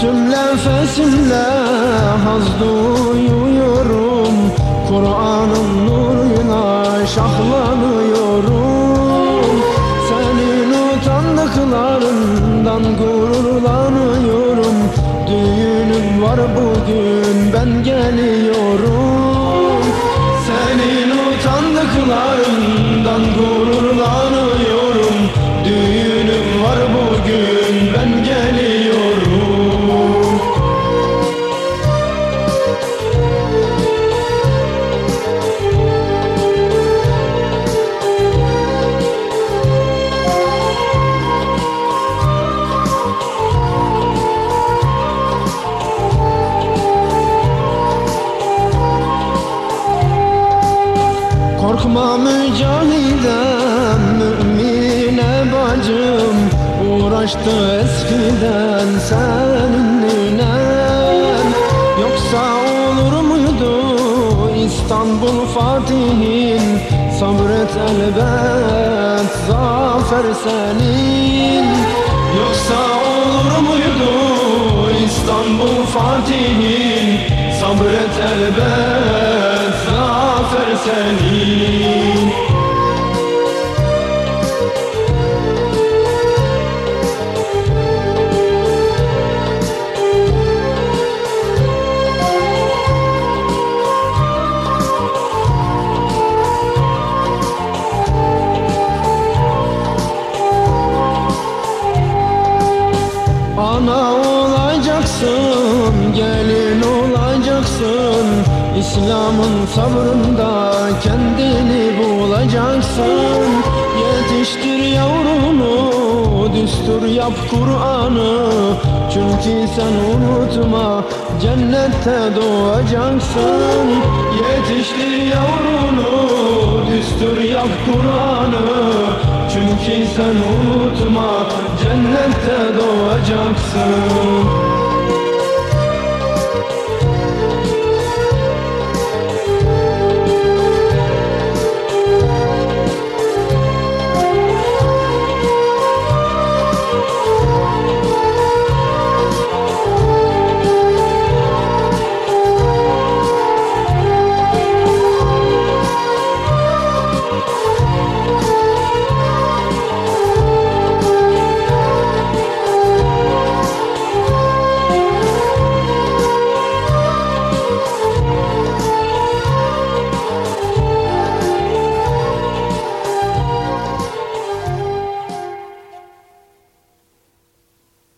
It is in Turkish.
Tüm nefesimle haz duyuyorum. Kur'an'ın nuruyla şahlanıyorum. Senin utandıklarından gururlanıyorum. Düğünüm var bugün ben geliyorum. Senin utandıklarından Korkma mücahidem, mümine bacım Uğraştı eskiden seninle Yoksa olur muydu İstanbul Fatih'in? Sabret elbet zafer senin. Yoksa olur muydu İstanbul Fatih'in? Sabret elbet Ana olacaksın, gelin olacaksın İslam'ın sabrında kendini bulacaksın Yetiştir yavrunu, düstur yap Kur'an'ı. Çünkü sen unutma, cennette doğacaksın Yetiştir yavrunu, düstur yap Kur'an'ı. Çünkü sen unutma, cennette doğacaksın